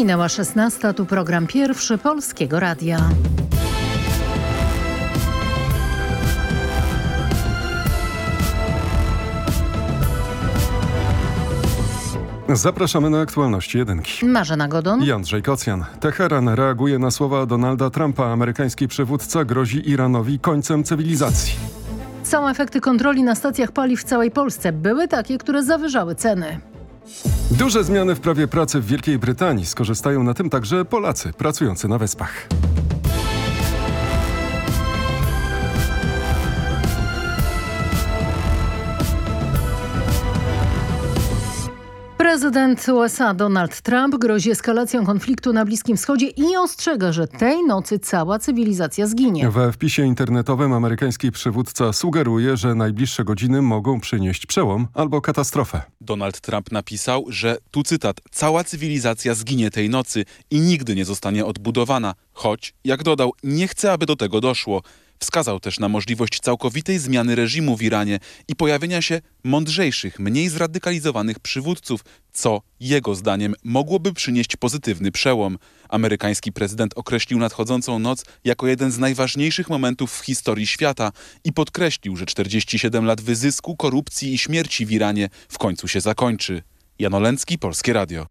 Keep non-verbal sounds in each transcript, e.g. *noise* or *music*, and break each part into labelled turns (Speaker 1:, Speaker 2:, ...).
Speaker 1: Minęła 16, tu program pierwszy Polskiego Radia.
Speaker 2: Zapraszamy na aktualności jedynki.
Speaker 1: Marzena Godon
Speaker 2: i Andrzej Kocjan. Teheran reaguje na słowa Donalda Trumpa. Amerykański przywódca grozi Iranowi końcem cywilizacji.
Speaker 1: Są efekty kontroli na stacjach paliw w całej Polsce. Były takie, które zawyżały ceny.
Speaker 2: Duże zmiany w prawie pracy w Wielkiej Brytanii. Skorzystają na tym także Polacy pracujący na wyspach.
Speaker 1: Prezydent USA Donald Trump grozi eskalacją konfliktu na Bliskim Wschodzie i ostrzega, że tej nocy cała cywilizacja zginie.
Speaker 2: We wpisie internetowym amerykański przywódca sugeruje, że najbliższe godziny mogą przynieść przełom albo katastrofę.
Speaker 3: Donald Trump napisał, że tu cytat, cała cywilizacja zginie tej nocy i nigdy nie zostanie odbudowana, choć, jak dodał, nie chce, aby do tego doszło. Wskazał też na możliwość całkowitej zmiany reżimu w Iranie i pojawienia się mądrzejszych, mniej zradykalizowanych przywódców, co jego zdaniem mogłoby przynieść pozytywny przełom. Amerykański prezydent określił nadchodzącą noc jako jeden z najważniejszych momentów w historii świata i podkreślił, że 47 lat wyzysku, korupcji i śmierci w Iranie w końcu się zakończy. Janolęcki, Polskie Radio.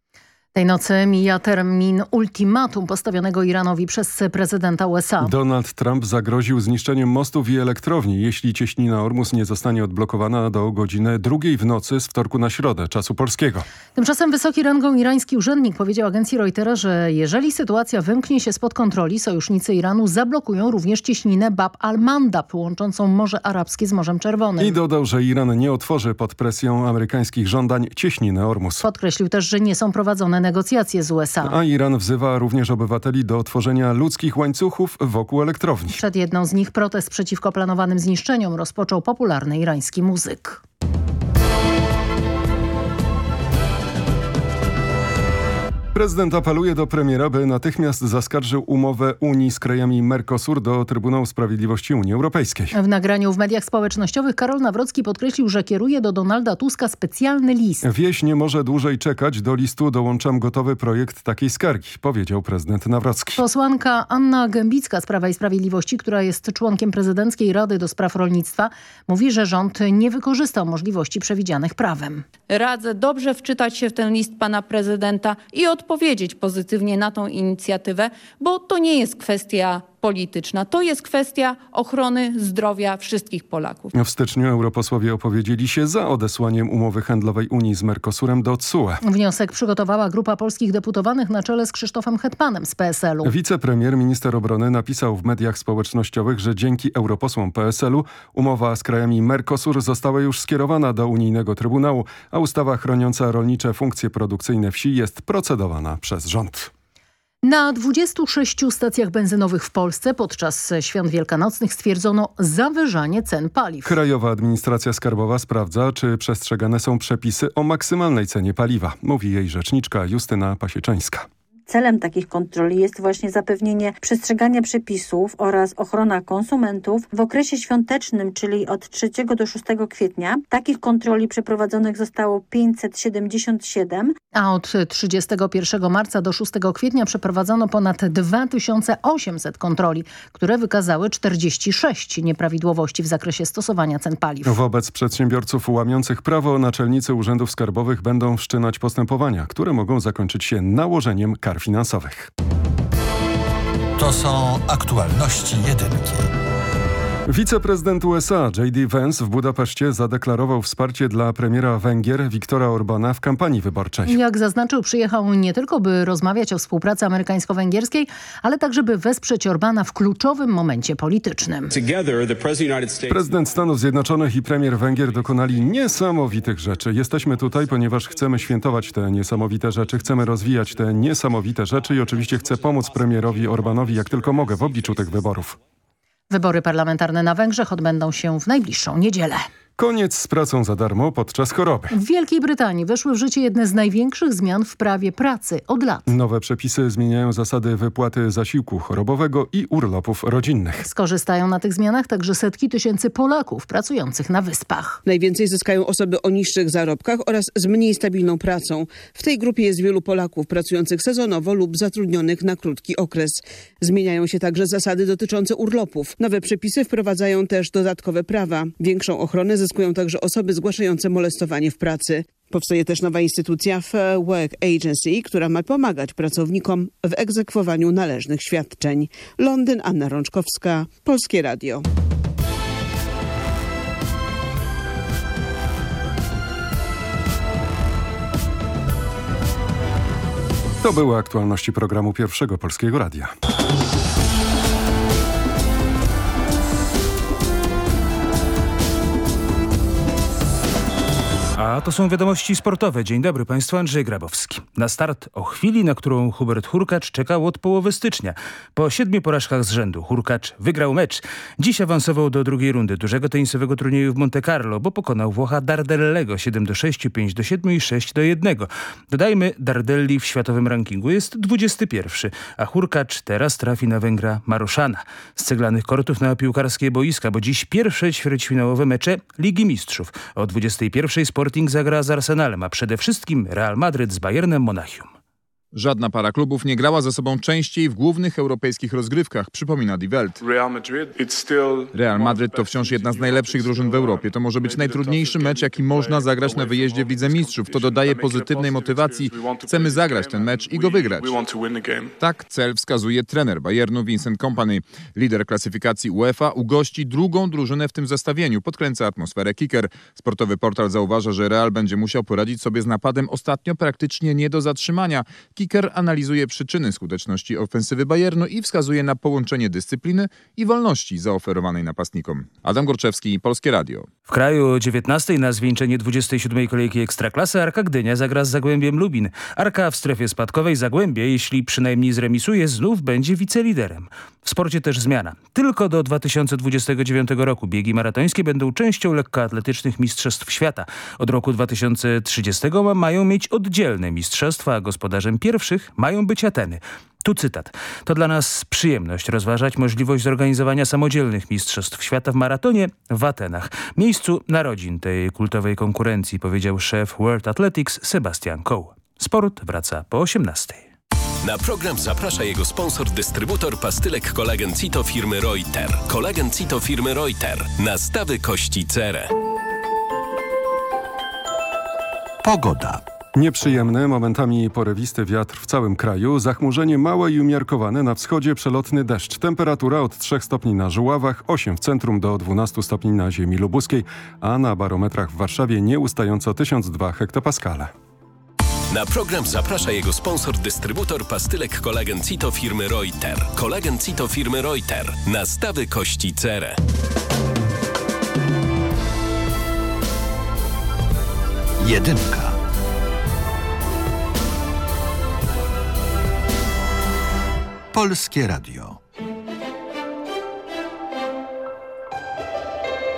Speaker 1: Tej nocy mija termin ultimatum postawionego Iranowi przez prezydenta USA.
Speaker 2: Donald Trump zagroził zniszczeniem mostów i elektrowni, jeśli cieśnina Ormus nie zostanie odblokowana do godziny drugiej w nocy z wtorku na środę czasu polskiego.
Speaker 1: Tymczasem wysoki rangą irański urzędnik powiedział agencji Reutera, że jeżeli sytuacja wymknie się spod kontroli, sojusznicy Iranu zablokują również cieśninę Bab al-Mandab, łączącą Morze Arabskie z Morzem Czerwonym.
Speaker 2: I dodał, że Iran nie otworzy pod presją amerykańskich żądań cieśniny Ormus.
Speaker 1: Podkreślił też, że nie są prowadzone negocjacje z USA.
Speaker 2: A Iran wzywa również obywateli do tworzenia ludzkich łańcuchów wokół elektrowni.
Speaker 1: Przed jedną z nich protest przeciwko planowanym zniszczeniom rozpoczął popularny irański muzyk.
Speaker 2: Prezydent apeluje do premiera, by natychmiast zaskarżył umowę Unii z krajami Mercosur do Trybunału Sprawiedliwości Unii Europejskiej.
Speaker 1: W nagraniu w mediach społecznościowych Karol Nawrocki podkreślił, że kieruje do Donalda Tuska specjalny list.
Speaker 2: Wieś nie może dłużej czekać. Do listu dołączam gotowy projekt takiej skargi, powiedział prezydent Nawrocki.
Speaker 1: Posłanka Anna Gębicka z Prawa i Sprawiedliwości, która jest członkiem prezydenckiej Rady do Spraw Rolnictwa, mówi, że rząd nie wykorzystał możliwości przewidzianych prawem.
Speaker 4: Radzę dobrze wczytać się w ten list pana prezydenta i odpowiedzieć odpowiedzieć pozytywnie na tą inicjatywę, bo to nie jest kwestia polityczna. To jest kwestia ochrony zdrowia wszystkich Polaków.
Speaker 2: W styczniu europosłowie opowiedzieli się za odesłaniem umowy handlowej Unii z Mercosurem do CUE.
Speaker 1: Wniosek przygotowała grupa polskich deputowanych na czele z Krzysztofem Hetmanem z PSL-u.
Speaker 2: Wicepremier, minister obrony napisał w mediach społecznościowych, że dzięki europosłom PSL-u umowa z krajami Mercosur została już skierowana do unijnego trybunału, a ustawa chroniąca rolnicze funkcje produkcyjne wsi jest procedowana przez rząd.
Speaker 1: Na 26 stacjach benzynowych w Polsce podczas świąt wielkanocnych stwierdzono zawyżanie cen paliw.
Speaker 2: Krajowa Administracja Skarbowa sprawdza, czy przestrzegane są przepisy o maksymalnej cenie paliwa, mówi jej rzeczniczka Justyna Pasieczeńska.
Speaker 5: Celem takich kontroli jest właśnie zapewnienie przestrzegania przepisów oraz ochrona konsumentów. W okresie świątecznym, czyli od 3 do 6 kwietnia, takich kontroli przeprowadzonych zostało 577.
Speaker 1: A od 31 marca do 6 kwietnia przeprowadzono ponad 2800 kontroli, które wykazały 46 nieprawidłowości w zakresie stosowania cen paliw.
Speaker 2: Wobec przedsiębiorców łamiących prawo naczelnicy urzędów skarbowych będą wszczynać postępowania, które mogą zakończyć się nałożeniem kar finansowych.
Speaker 6: To są aktualności jedynki.
Speaker 2: Wiceprezydent USA J.D. Vance w Budapeszcie zadeklarował wsparcie dla premiera Węgier Viktora Orbana w kampanii wyborczej.
Speaker 1: Jak zaznaczył, przyjechał nie tylko by rozmawiać o współpracy amerykańsko-węgierskiej, ale także by wesprzeć Orbana w kluczowym momencie politycznym.
Speaker 2: Prezydent Stanów Zjednoczonych i premier Węgier dokonali niesamowitych rzeczy. Jesteśmy tutaj, ponieważ chcemy świętować te niesamowite rzeczy, chcemy rozwijać te niesamowite rzeczy i oczywiście chcę pomóc premierowi Orbanowi jak tylko mogę w obliczu tych wyborów.
Speaker 1: Wybory parlamentarne na Węgrzech odbędą się w najbliższą niedzielę.
Speaker 2: Koniec z pracą za darmo podczas choroby.
Speaker 1: W Wielkiej Brytanii weszły w życie jedne z największych zmian w prawie pracy od lat.
Speaker 2: Nowe przepisy zmieniają zasady wypłaty zasiłku chorobowego i urlopów rodzinnych.
Speaker 1: Skorzystają na tych zmianach także setki tysięcy Polaków pracujących na wyspach.
Speaker 7: Najwięcej zyskają osoby o niższych zarobkach oraz z mniej stabilną pracą. W tej grupie jest wielu Polaków pracujących sezonowo lub zatrudnionych na krótki okres. Zmieniają się także zasady dotyczące urlopów. Nowe przepisy wprowadzają też dodatkowe prawa. Większą ochronę zyskują także osoby zgłaszające molestowanie w pracy. Powstaje też nowa instytucja Fair Work Agency, która ma pomagać pracownikom w egzekwowaniu należnych świadczeń. Londyn, Anna Rączkowska, Polskie Radio.
Speaker 2: To były aktualności programu Pierwszego Polskiego Radia.
Speaker 8: To są wiadomości sportowe. Dzień dobry Państwu, Andrzej Grabowski. Na start o chwili, na którą Hubert Hurkacz czekał od połowy stycznia. Po siedmiu porażkach z rzędu Hurkacz wygrał mecz. Dziś awansował do drugiej rundy dużego tenisowego turnieju w Monte Carlo, bo pokonał Włocha Dardellego 7 do 6, 5 do 7 i 6 do 1. Dodajmy, Dardelli w światowym rankingu jest 21, a Hurkacz teraz trafi na Węgra Maruszana. Z ceglanych kortów na piłkarskie boiska, bo dziś pierwsze ćwierćfinałowe mecze Ligi Mistrzów. O 21 Sporting zagra z Arsenalem, a przede wszystkim Real Madryt z Bayernem Monachium.
Speaker 9: Żadna para klubów nie grała ze sobą częściej w głównych europejskich rozgrywkach, przypomina Die Welt. Real Madryt to wciąż jedna z najlepszych drużyn w Europie. To może być najtrudniejszy mecz, jaki można zagrać na wyjeździe w Lidze Mistrzów. To dodaje pozytywnej motywacji. Chcemy zagrać ten mecz i go wygrać. Tak cel wskazuje trener Bayernu Vincent Kompany. Lider klasyfikacji UEFA ugości drugą drużynę w tym zestawieniu. Podkręca atmosferę kicker. Sportowy portal zauważa, że Real będzie musiał poradzić sobie z napadem ostatnio praktycznie nie do zatrzymania. Kicker analizuje przyczyny skuteczności ofensywy Bayernu i wskazuje na połączenie dyscypliny i wolności zaoferowanej napastnikom. Adam Gorczewski, Polskie Radio.
Speaker 8: W kraju 19 na zwieńczenie 27 kolejki Ekstraklasy Arka Gdynia zagra z Zagłębiem Lubin. Arka w strefie spadkowej Zagłębie, jeśli przynajmniej zremisuje, znów będzie wiceliderem. W sporcie też zmiana. Tylko do 2029 roku biegi maratońskie będą częścią lekkoatletycznych Mistrzostw Świata. Od roku 2030 mają mieć oddzielne mistrzostwa, a gospodarzem pierwszych mają być Ateny. Tu cytat. To dla nas przyjemność rozważać możliwość zorganizowania samodzielnych Mistrzostw Świata w maratonie w Atenach. Miejscu narodzin tej kultowej konkurencji, powiedział szef World Athletics Sebastian Coe. Sport wraca po 18.
Speaker 10: Na program zaprasza jego sponsor, dystrybutor pastylek kolagen Cito firmy Reuter. Kolagen Cito firmy Reuter. Nastawy kości cerę.
Speaker 6: Pogoda.
Speaker 2: Nieprzyjemny, momentami porywisty wiatr w całym kraju, zachmurzenie małe i umiarkowane, na wschodzie przelotny deszcz. Temperatura od 3 stopni na Żuławach, 8 w centrum do 12 stopni na ziemi lubuskiej, a na barometrach w Warszawie nieustająco 1002 hektopaskale.
Speaker 10: Na program zaprasza jego sponsor, dystrybutor pastylek kolagen Cito firmy Reuter. Kolagen Cito firmy Reuter. Nastawy kości cerę.
Speaker 6: Jedynka. Polskie Radio.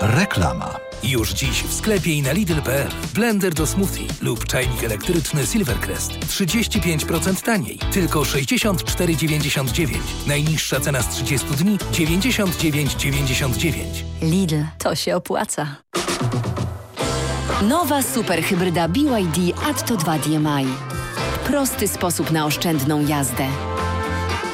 Speaker 6: Reklama.
Speaker 11: Już dziś w sklepie i na Lidl.pl. Blender do smoothie lub czajnik elektryczny Silvercrest. 35% taniej. Tylko 64,99. Najniższa cena z 30 dni 99,99.
Speaker 12: Lidl. To się opłaca. Nowa superhybryda BYD Atto 2 DMI. Prosty sposób na oszczędną jazdę.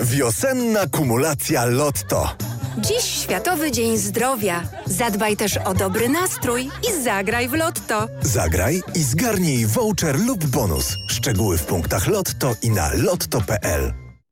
Speaker 13: Wiosenna kumulacja Lotto.
Speaker 14: Dziś Światowy Dzień Zdrowia. Zadbaj też o dobry nastrój i zagraj w Lotto.
Speaker 13: Zagraj i zgarnij voucher lub bonus. Szczegóły w punktach Lotto i na lotto.pl.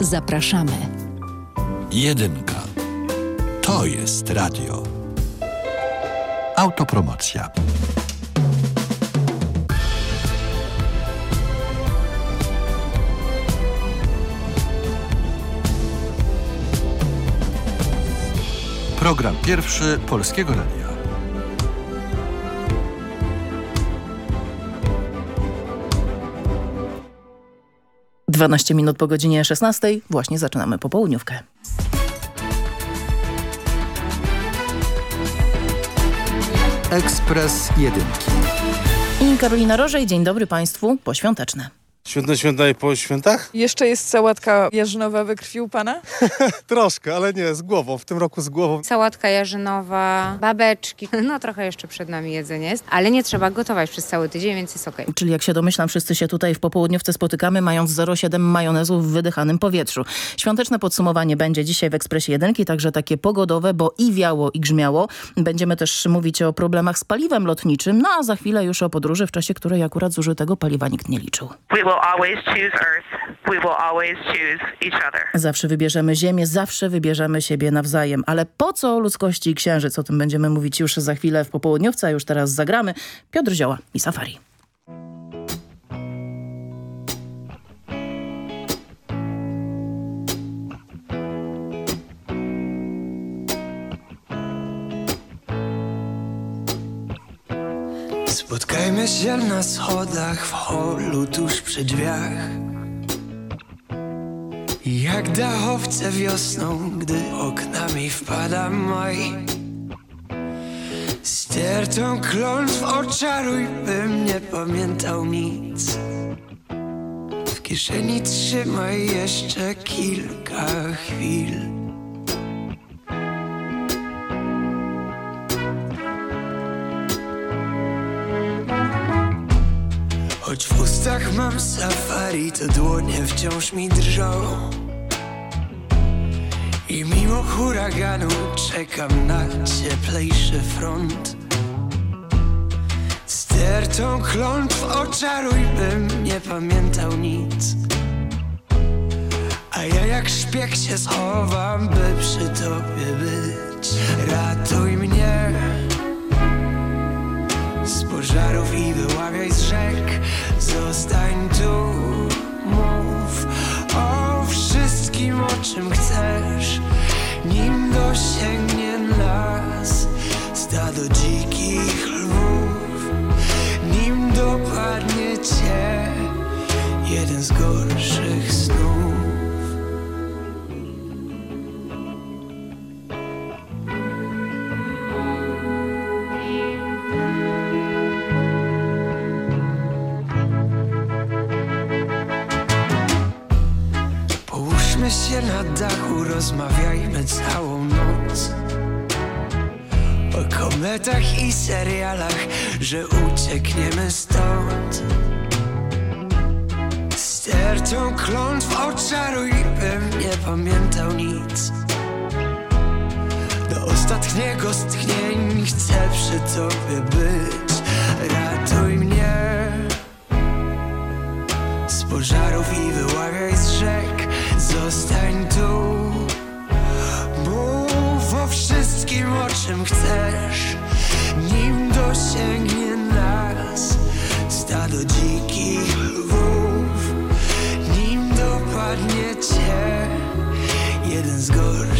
Speaker 15: Zapraszamy.
Speaker 6: Jedynka. To jest radio. Autopromocja. Program pierwszy Polskiego Radia.
Speaker 16: Dwanaście minut po godzinie 16. Właśnie zaczynamy popołudniówkę.
Speaker 6: Ekspres Jedynki.
Speaker 16: I Karolina Rożej, dzień dobry Państwu, poświąteczne.
Speaker 17: Święte święta i po świętach?
Speaker 18: Jeszcze jest sałatka jarzynowa we krwi u pana? *laughs*
Speaker 17: Troszkę, ale nie, z głową. W tym roku z głową.
Speaker 19: Sałatka jarzynowa, babeczki. *laughs* No trochę jeszcze przed nami jedzenie jest, ale nie trzeba gotować przez cały tydzień, więc jest okej.
Speaker 16: Czyli jak się domyślam, wszyscy się tutaj w popołudniówce spotykamy, mając 0,7 majonezu w wydychanym powietrzu. Świąteczne podsumowanie będzie dzisiaj w Ekspresie Jedynki, także takie pogodowe, bo i wiało, i grzmiało. Będziemy też mówić o problemach z paliwem lotniczym, no a za chwilę już o podróży, w czasie której akurat zużytego paliwa nikt nie liczył. Zawsze wybierzemy Ziemię, zawsze wybierzemy siebie nawzajem. Ale po co ludzkości i księżyc? O tym będziemy mówić już za chwilę w popołudniówce, a już teraz zagramy. Piotr Zioła i Safari.
Speaker 20: Spotkajmy się na schodach w holu tuż przy drzwiach. Jak dachowce wiosną, gdy oknami wpada maj. Stertą klątw oczaruj, bym nie pamiętał nic. W kieszeni trzymaj jeszcze kilka chwil mam safari, to dłonie wciąż mi drżą. I mimo huraganu czekam na cieplejszy front. Stertą klątw oczaruj, bym nie pamiętał nic. A ja jak szpieg się schowam, by przy tobie być. Ratuj mnie pożarów i wyławiaj z rzek. Zostań tu, mów o wszystkim, o czym chcesz. Nim dosięgnie nas stado dzikich lwów. Nim dopadnie cię jeden z gorszych snów rozmawiajmy całą noc. O kometach i serialach, że uciekniemy stąd. Stertą klątw oczaruj, bym nie pamiętał nic. Do ostatniego z chcę przy tobie być. Ratuj mnie. Z pożarów i wyławiaj z rzek. Zostań czym chcesz. Nim dosięgnie nas Stado dzikich lwów. Nim dopadnie cię Jeden z gorszych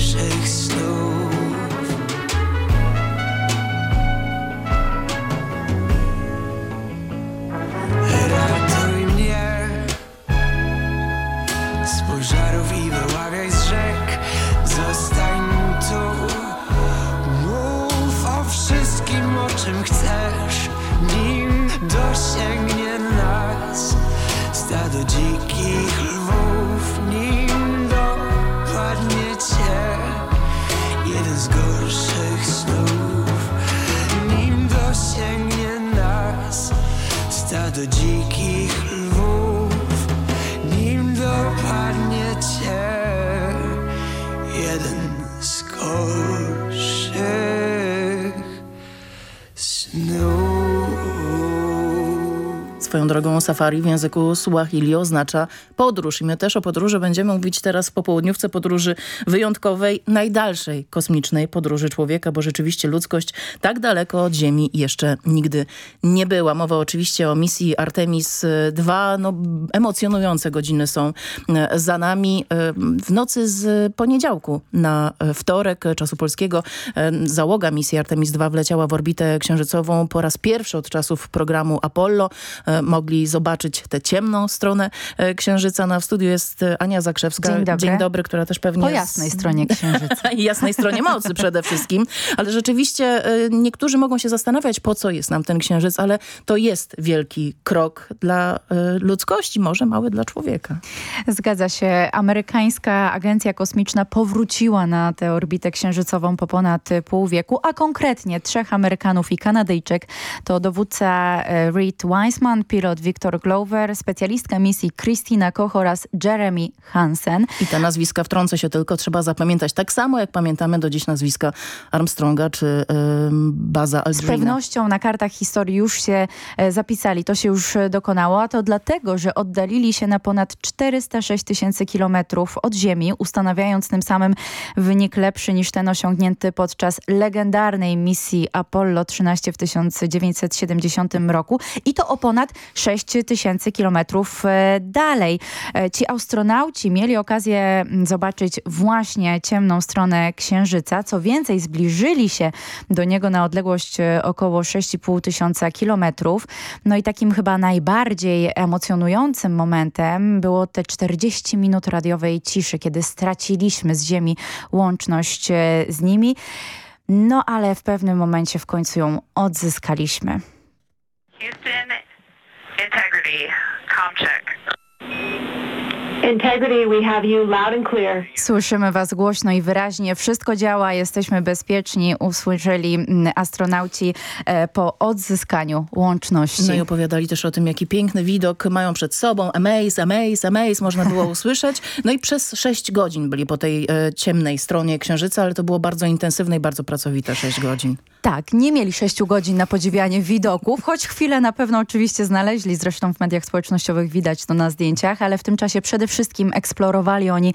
Speaker 16: Swoją drogą safari w języku Suahili oznacza podróż. I my też o podróży będziemy mówić teraz w popołudniówce podróży wyjątkowej, najdalszej kosmicznej podróży człowieka, bo rzeczywiście ludzkość tak daleko od Ziemi jeszcze nigdy nie była. Mowa oczywiście o misji Artemis II. No, emocjonujące godziny są e, za nami. E, W nocy z poniedziałku na wtorek czasu polskiego e, załoga misji Artemis II wleciała w orbitę księżycową po raz pierwszy od czasów programu Apollo. Mogli zobaczyć tę ciemną stronę e, księżyca. Na w studiu jest e, Ania Zakrzewska.
Speaker 21: Dzień dobry.
Speaker 16: Dzień dobry, która też pewnie...
Speaker 21: Po
Speaker 16: jest-
Speaker 21: jasnej stronie księżyca.
Speaker 16: I *laughs* jasnej stronie mocy *laughs* przede wszystkim. Ale rzeczywiście e, niektórzy mogą się zastanawiać, po co jest nam ten księżyc, ale to jest wielki krok dla ludzkości, może mały dla człowieka.
Speaker 21: Zgadza się. Amerykańska Agencja Kosmiczna powróciła na tę orbitę księżycową po ponad pół wieku, a konkretnie trzech Amerykanów i Kanadyjczyk. To dowódca Reed Wiseman, pilot Victor Glover, specjalistka misji Christina Koch oraz Jeremy Hansen.
Speaker 16: I te nazwiska wtrącę się tylko, trzeba zapamiętać tak samo, jak pamiętamy do dziś nazwiska Armstronga czy y, Baza
Speaker 21: Z
Speaker 16: Aldrina.
Speaker 21: pewnością na kartach historii już się e, zapisali, to się już e, dokonało, a to dlatego, że oddalili się na ponad 406 tysięcy kilometrów od Ziemi, ustanawiając tym samym wynik lepszy niż ten osiągnięty podczas legendarnej misji Apollo 13 w 1970 roku i to o ponad 6 tysięcy kilometrów e, dalej. E, Ci astronauci mieli okazję mm, zobaczyć właśnie ciemną stronę Księżyca. Co więcej, zbliżyli się do niego na odległość e, około 6,5 tysiąca kilometrów. No i takim chyba najbardziej emocjonującym momentem było te 40 minut radiowej ciszy, kiedy straciliśmy z Ziemi łączność z nimi. No ale w pewnym momencie w końcu ją odzyskaliśmy.
Speaker 22: Houston, integrity, com
Speaker 21: Słyszymy Was głośno i wyraźnie. Wszystko działa, jesteśmy bezpieczni, usłyszeli mm, astronauci e, po odzyskaniu łączności.
Speaker 16: No i opowiadali też o tym, jaki piękny widok mają przed sobą. Amaze, amaze, amaze, można było usłyszeć. No i przez 6 godzin byli po tej e, ciemnej stronie Księżyca, ale to było bardzo intensywne i bardzo pracowite 6 godzin.
Speaker 21: Tak, nie mieli sześciu godzin na podziwianie widoków, choć chwilę na pewno oczywiście znaleźli, zresztą w mediach społecznościowych widać to na zdjęciach, ale w tym czasie przede wszystkim eksplorowali oni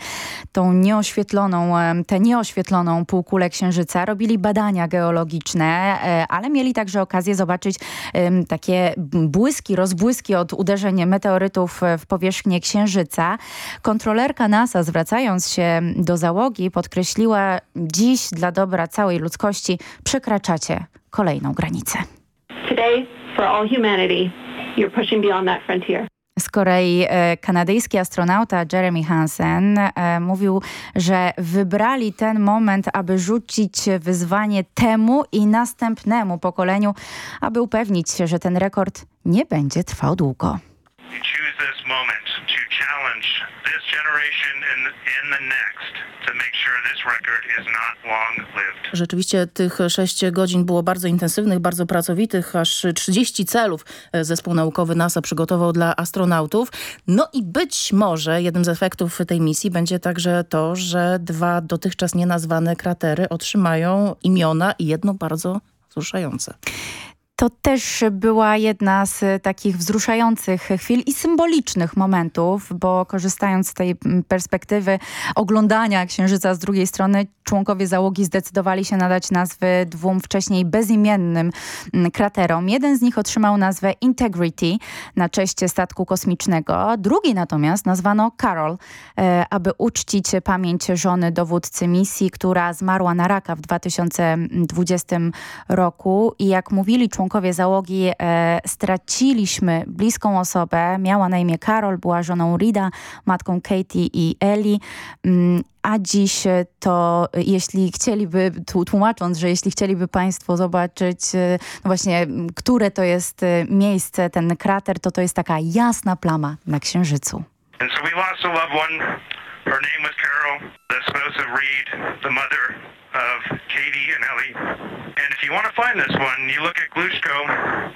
Speaker 21: tą nieoświetloną, em, tę nieoświetloną półkulę Księżyca, robili badania geologiczne, e, ale mieli także okazję zobaczyć takie błyski, rozbłyski od uderzeń meteorytów e, w powierzchnię Księżyca. Kontrolerka NASA, zwracając się do załogi, podkreśliła, dziś dla dobra całej ludzkości przekraczacie kolejną granicę.
Speaker 23: Today, for all humanity, you're pushing beyond that frontier.
Speaker 21: Z kolei e, kanadyjski astronauta Jeremy Hansen e, mówił, że wybrali ten moment, aby rzucić wyzwanie temu i następnemu pokoleniu, aby upewnić się, że ten rekord nie będzie trwał długo.
Speaker 22: Choose this moment to challenge
Speaker 16: Rzeczywiście tych 6 godzin było bardzo intensywnych, bardzo pracowitych, aż 30 celów e, zespół naukowy NASA przygotował dla astronautów. No i być może jednym z efektów tej misji będzie także to, że dwa dotychczas nienazwane kratery otrzymają imiona i jedno bardzo wzruszające.
Speaker 21: To też była jedna z takich wzruszających chwil i symbolicznych momentów, bo korzystając z tej perspektywy oglądania Księżyca z drugiej strony, członkowie załogi zdecydowali się nadać nazwy dwóm wcześniej bezimiennym kraterom. Jeden z nich otrzymał nazwę Integrity na cześć statku kosmicznego, drugi natomiast nazwano Carol, e, aby uczcić pamięć żony dowódcy misji, która zmarła na raka w 2020 roku i jak mówili członkowie załogi e, straciliśmy bliską osobę. Miała na imię Karol, była żoną Rida, matką Katie i Eli. A dziś to, jeśli chcieliby, tłumacząc, że jeśli chcieliby Państwo zobaczyć e, no właśnie, które to jest e, miejsce, ten krater, to to jest taka jasna plama na Księżycu.
Speaker 22: And so we lost a loved Carol, the Reed, the mother of Katie and Ellie. And if you want to find this one, you look at Glushko,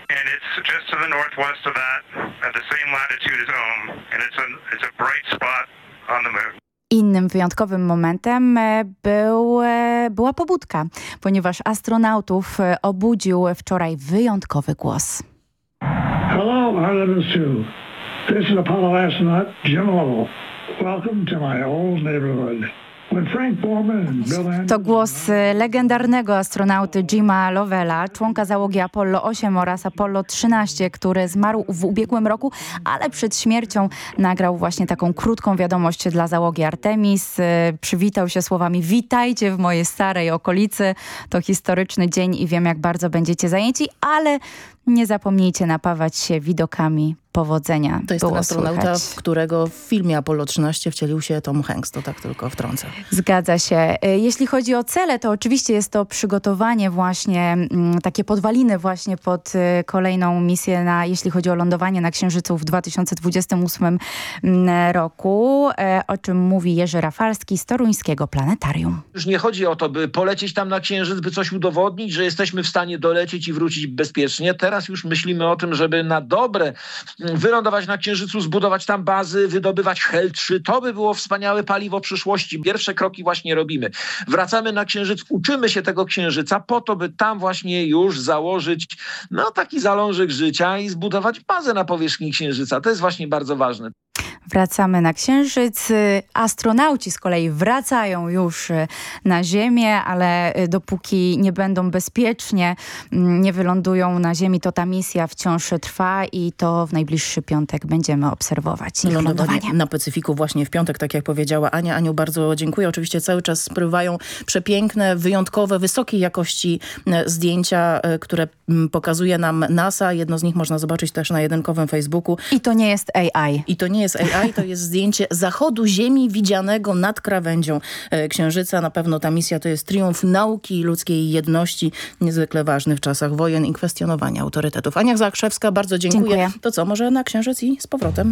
Speaker 22: and it's just to the northwest of that, at the same latitude as Ohm, and it's a, it's a bright spot on the moon.
Speaker 21: Innym wyjątkowym momentem e, był, e, była pobudka, ponieważ astronautów e, obudził wczoraj wyjątkowy głos.
Speaker 24: Hello, Artemis 2. This is Apollo astronaut Jim Lovell. Welcome to my old neighborhood.
Speaker 21: To głos y, legendarnego astronauty Jima Lovella, członka załogi Apollo 8 oraz Apollo 13, który zmarł w ubiegłym roku, ale przed śmiercią nagrał właśnie taką krótką wiadomość dla załogi Artemis. Y, przywitał się słowami witajcie w mojej starej okolicy. To historyczny dzień i wiem jak bardzo będziecie zajęci, ale nie zapomnijcie napawać się widokami powodzenia.
Speaker 16: To jest ten astronauta, w którego w filmie Apollo 13 wcielił się Tom Hanks, to tak tylko wtrącę.
Speaker 21: Zgadza się. E, jeśli chodzi o cele, to oczywiście jest to przygotowanie właśnie, mm, takie podwaliny właśnie pod e, kolejną misję, na, jeśli chodzi o lądowanie na Księżycu w 2028 mm, roku, e, o czym mówi Jerzy Rafalski z Toruńskiego Planetarium.
Speaker 25: Już nie chodzi o to, by polecieć tam na Księżyc, by coś udowodnić, że jesteśmy w stanie dolecieć i wrócić bezpiecznie. Teraz już myślimy o tym, żeby na dobre wylądować na Księżycu, zbudować tam bazy, wydobywać Hel-3. To by było wspaniałe paliwo przyszłości. Pierwsze kroki właśnie robimy. Wracamy na Księżyc, uczymy się tego Księżyca po to, by tam właśnie już założyć no, taki zalążek życia i zbudować bazę na powierzchni Księżyca. To jest właśnie bardzo ważne.
Speaker 21: Wracamy na Księżyc. Astronauci z kolei wracają już y, na Ziemię, ale y, dopóki nie będą bezpiecznie, mm, nie wylądują na Ziemi, to ta misja wciąż trwa i to w najbliższy piątek będziemy obserwować ich lądowanie.
Speaker 16: Na Pacyfiku właśnie w piątek, tak jak powiedziała Ania. Aniu, bardzo dziękuję. Oczywiście cały czas spływają przepiękne, wyjątkowe, wysokiej jakości e, zdjęcia, e, które pokazuje nam NASA. Jedno z nich można zobaczyć też na jedynkowym Facebooku.
Speaker 21: I to nie jest AI.
Speaker 16: I to nie jest AI, to jest zdjęcie zachodu Ziemi widzianego nad krawędzią e, Księżyca. Na pewno ta misja to jest triumf nauki i ludzkiej jedności, niezwykle ważny w czasach wojen i kwestionowania autorytetów. Ania Zakrzewska, bardzo dziękuję. dziękuję. To co, może na Księżyc i z powrotem?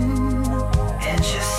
Speaker 16: And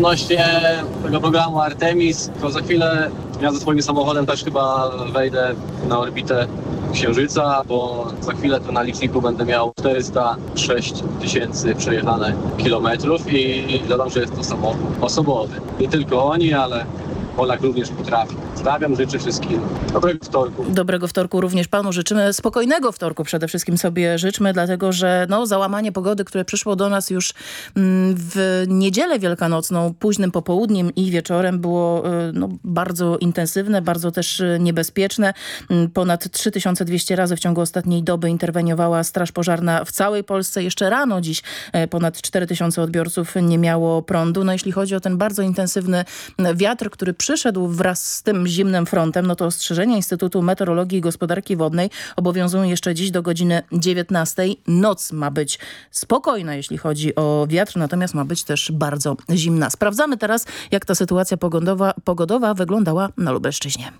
Speaker 26: Odnośnie tego programu Artemis, to za chwilę ja ze swoim samochodem też chyba wejdę na orbitę Księżyca, bo za chwilę to na liczniku będę miał 406 tysięcy przejechane kilometrów i dodam, że jest to samochód osobowy. Nie tylko oni, ale Polak również potrafi. Stawiam, życzę wszystkim dobrego wtorku.
Speaker 16: Dobrego wtorku również panu życzymy. Spokojnego wtorku przede wszystkim sobie życzmy, dlatego że no, załamanie pogody, które przyszło do nas już mm, w niedzielę wielkanocną, późnym popołudniem i wieczorem było y, no, bardzo intensywne, bardzo też y, niebezpieczne. Mm, Ponad 3200 razy w ciągu ostatniej doby interweniowała Straż Pożarna w całej Polsce. Jeszcze rano dziś e, ponad 4000 odbiorców nie miało prądu. No jeśli chodzi o ten bardzo intensywny wiatr, który przyszedł wraz z tym zimnym frontem, no to ostrzeżenia Instytutu Meteorologii i Gospodarki Wodnej obowiązują jeszcze dziś do godziny 19. Noc ma być spokojna, jeśli chodzi o wiatr, natomiast ma być też bardzo zimna. Sprawdzamy teraz, jak ta sytuacja pogodowa, pogodowa wyglądała na Lubelszczyźnie.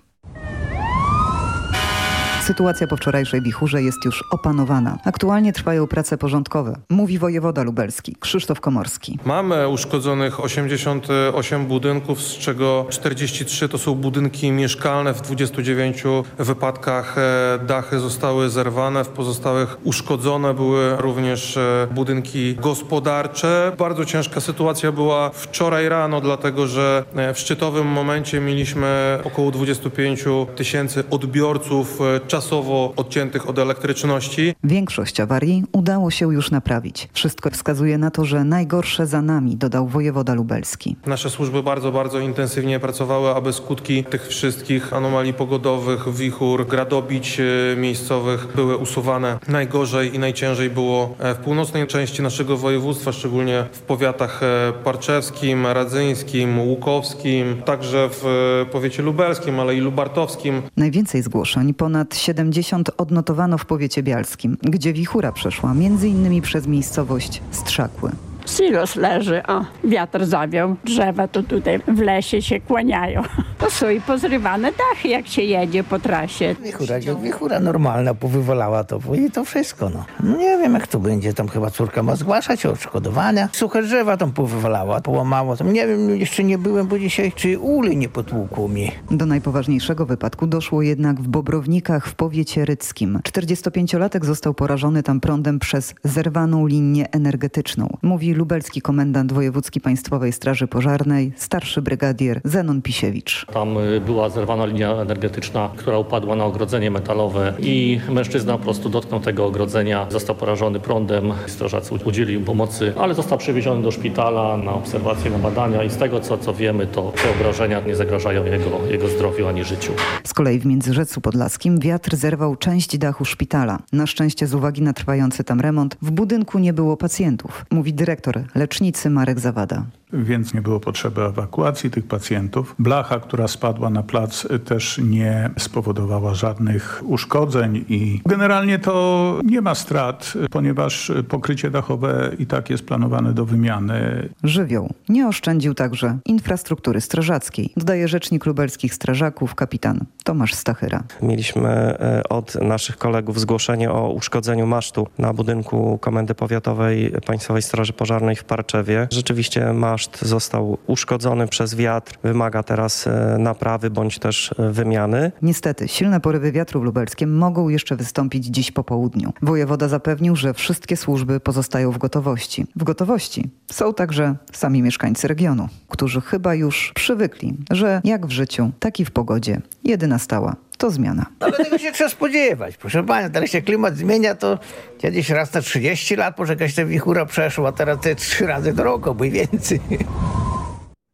Speaker 27: Sytuacja po wczorajszej wichurze jest już opanowana. Aktualnie trwają prace porządkowe, mówi wojewoda lubelski Krzysztof Komorski.
Speaker 28: Mamy uszkodzonych 88 budynków, z czego 43 to są budynki mieszkalne. W 29 wypadkach e, dachy zostały zerwane, w pozostałych uszkodzone były również e, budynki gospodarcze. Bardzo ciężka sytuacja była wczoraj rano, dlatego że e, w szczytowym momencie mieliśmy około 25 tysięcy odbiorców e, czasowo odciętych od elektryczności.
Speaker 27: Większość awarii udało się już naprawić. Wszystko wskazuje na to, że najgorsze za nami, dodał wojewoda lubelski.
Speaker 28: Nasze służby bardzo, bardzo intensywnie pracowały, aby skutki tych wszystkich anomalii pogodowych, wichur, gradobić e, miejscowych były usuwane. Najgorzej i najciężej było e, w północnej części naszego województwa, szczególnie w powiatach e, parczewskim, radzyńskim, łukowskim, także w powiecie lubelskim, ale i lubartowskim.
Speaker 27: Najwięcej zgłoszeń, ponad 70 odnotowano w powiecie bialskim, gdzie wichura przeszła między innymi przez miejscowość Strzakły.
Speaker 29: Silos leży, o, wiatr zawiał, drzewa to tutaj w lesie się kłaniają. *laughs* To są i pozrywane dachy, jak się jedzie po trasie.
Speaker 30: Wichura, wichura normalna, powywalała to i to wszystko, no. no. Nie wiem, jak to będzie, tam chyba córka ma zgłaszać odszkodowania. Suche drzewa tam powywalała, połamało. Tam nie wiem, jeszcze nie byłem, bo dzisiaj czy uli nie potłukło mi.
Speaker 27: Do najpoważniejszego wypadku doszło jednak w Bobrownikach w powiecie ryckim. 45-latek został porażony tam prądem przez zerwaną linię energetyczną. Mówi lubelski komendant wojewódzki Państwowej Straży Pożarnej, starszy brygadier Zenon Pisiewicz.
Speaker 31: Tam y, była zerwana linia energetyczna, która upadła na ogrodzenie metalowe i mężczyzna po prostu dotknął tego ogrodzenia, został porażony prądem. Strażacy udzielili mu pomocy, ale został przewieziony do szpitala na obserwacje, na badania i z tego co, co wiemy, to te obrażenia nie zagrażają jego, jego zdrowiu ani życiu.
Speaker 27: Z kolei w Międzyrzecu Podlaskim wiatr zerwał część dachu szpitala. Na szczęście z uwagi na trwający tam remont w budynku nie było pacjentów, mówi dyrektor lecznicy Marek Zawada.
Speaker 32: Więc nie było potrzeby ewakuacji tych pacjentów. Blacha, która spadła na plac też nie spowodowała żadnych uszkodzeń i generalnie to nie ma strat, ponieważ pokrycie dachowe i tak jest planowane do wymiany.
Speaker 27: Żywioł nie oszczędził także infrastruktury strażackiej, dodaje rzecznik lubelskich strażaków kapitan Tomasz Stachyra.
Speaker 33: Mieliśmy e, od naszych kolegów zgłoszenie o uszkodzeniu masztu na budynku Komendy Powiatowej Państwowej Straży Pożarnej w Parczewie. Rzeczywiście maszt został uszkodzony przez wiatr, wymaga teraz e, naprawy bądź też e, wymiany.
Speaker 27: Niestety, silne porywy wiatru w Lubelskiem mogą jeszcze wystąpić dziś po południu. Wojewoda zapewnił, że wszystkie służby pozostają w gotowości. W gotowości są także sami mieszkańcy regionu, którzy chyba już przywykli, że jak w życiu, tak i w pogodzie jedyna stała to zmiana.
Speaker 30: Ale tego się trzeba spodziewać. Proszę Pana, teraz się klimat zmienia, to kiedyś raz na 30 lat może jakaś ta wichura przeszła, a teraz te trzy razy do roku, bo i więcej.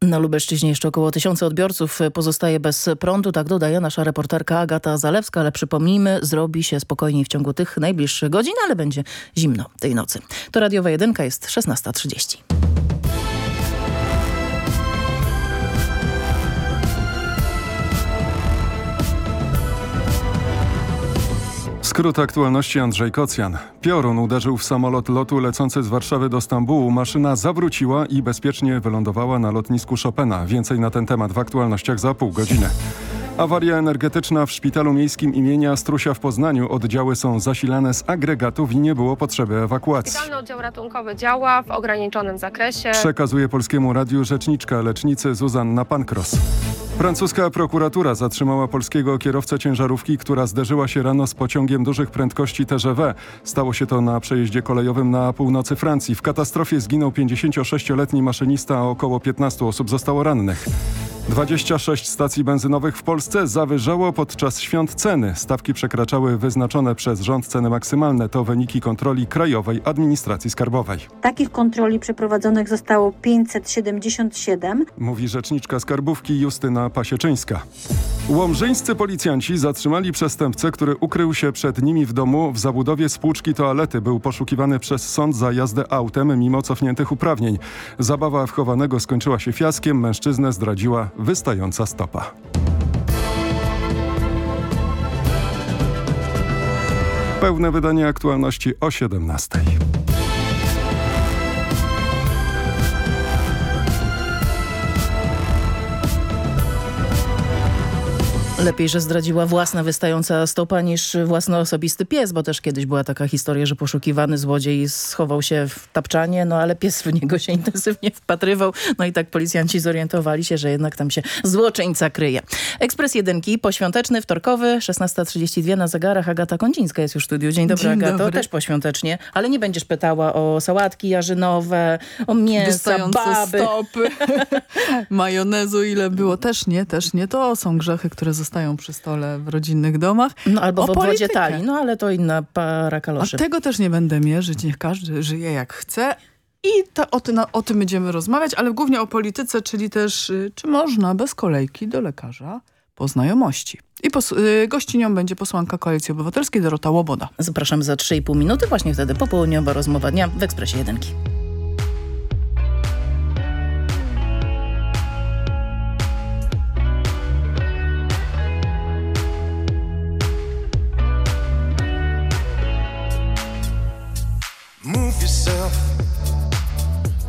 Speaker 16: Na Lubelszczyźnie jeszcze około tysiąca odbiorców pozostaje bez prądu, tak dodaje nasza reporterka Agata Zalewska, ale przypomnijmy, zrobi się spokojniej w ciągu tych najbliższych godzin, ale będzie zimno tej nocy. To radiowa jedynka jest 16.30.
Speaker 2: Skrót aktualności Andrzej Kocjan. Piorun uderzył w samolot lotu lecący z Warszawy do Stambułu. Maszyna zawróciła i bezpiecznie wylądowała na lotnisku Chopina. Więcej na ten temat w aktualnościach za pół godziny. Awaria energetyczna w szpitalu miejskim imienia Strusia w Poznaniu. Oddziały są zasilane z agregatów i nie było potrzeby ewakuacji.
Speaker 34: Szpitalny oddział ratunkowy działa w ograniczonym zakresie.
Speaker 2: Przekazuje Polskiemu Radiu rzeczniczka lecznicy Zuzanna Pankros. Francuska prokuratura zatrzymała polskiego kierowcę ciężarówki, która zderzyła się rano z pociągiem dużych prędkości TGV. Stało się to na przejeździe kolejowym na północy Francji. W katastrofie zginął 56-letni maszynista, a około 15 osób zostało rannych. 26 stacji benzynowych w Polsce zawyżało podczas świąt ceny. Stawki przekraczały wyznaczone przez rząd ceny maksymalne. To wyniki kontroli Krajowej Administracji Skarbowej.
Speaker 5: Takich kontroli przeprowadzonych zostało 577.
Speaker 2: Mówi rzeczniczka skarbówki Justyna Pasieczyńska. Łomżyńscy policjanci zatrzymali przestępcę, który ukrył się przed nimi w domu w zabudowie spłuczki toalety. Był poszukiwany przez sąd za jazdę autem mimo cofniętych uprawnień. Zabawa wchowanego skończyła się fiaskiem. Mężczyznę zdradziła wystająca stopa. Pełne wydanie aktualności o 17.
Speaker 16: Lepiej, że zdradziła własna wystająca stopa niż własny osobisty pies, bo też kiedyś była taka historia, że poszukiwany złodziej schował się w tapczanie, no ale pies w niego się intensywnie wpatrywał. No i tak policjanci zorientowali się, że jednak tam się złoczyńca kryje. Ekspres jedynki, poświąteczny, wtorkowy, 16.32 na zegarach. Agata Kądzińska jest już w studiu. Dzień dobry,
Speaker 18: Dzień
Speaker 16: Agato.
Speaker 18: dobry.
Speaker 16: Też poświątecznie, ale nie będziesz pytała o sałatki jarzynowe, o mięsa,
Speaker 18: Wystające
Speaker 16: baby.
Speaker 18: stopy, *laughs* majonezu ile było. Też nie, też nie. To są grzechy, które zostają przy stole w rodzinnych domach.
Speaker 16: No albo
Speaker 18: O
Speaker 16: w obwodzie
Speaker 18: politykę.
Speaker 16: talii, no ale to inna para
Speaker 18: A
Speaker 16: kaloszy.
Speaker 18: tego też nie będę mierzyć. Niech każdy żyje jak chce. I to, o, ty, na, o tym będziemy rozmawiać, ale głównie o polityce, czyli też y, czy można bez kolejki do lekarza po znajomości. I pos, y, gościnią będzie posłanka Koalicji Obywatelskiej Dorota Łoboda.
Speaker 16: Zapraszam za 3,5 minuty, właśnie wtedy popołudniowa rozmowa dnia w Ekspresie Jedynki.
Speaker 35: Yourself.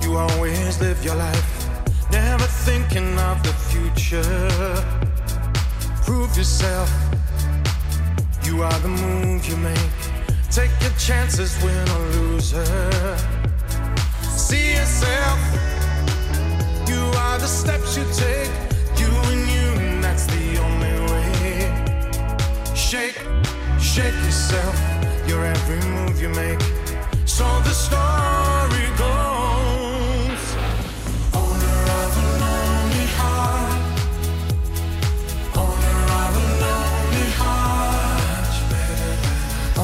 Speaker 35: You always live your life, never thinking of the future. Prove yourself. You are the move you make. Take your chances, win or loser. See yourself. You are the steps you take. You and you, that's the only way. Shake, shake yourself. Your every move you make. So the story goes. Owner of a lonely heart. Owner of a lonely heart.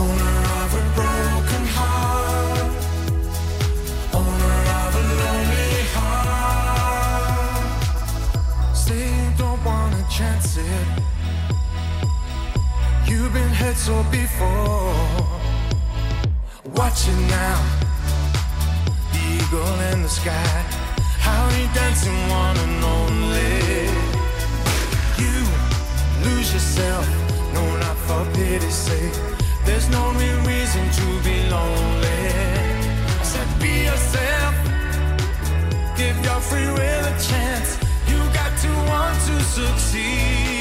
Speaker 35: Owner of a broken heart. Owner of a lonely heart. Say you don't wanna chance it. You've been hurt so before. Watch it now. The eagle in the sky How we dancing one and only. You lose yourself, no, not for pity's sake. There's no real reason to be lonely. I said, be yourself, give your free will a chance. You got to want to succeed.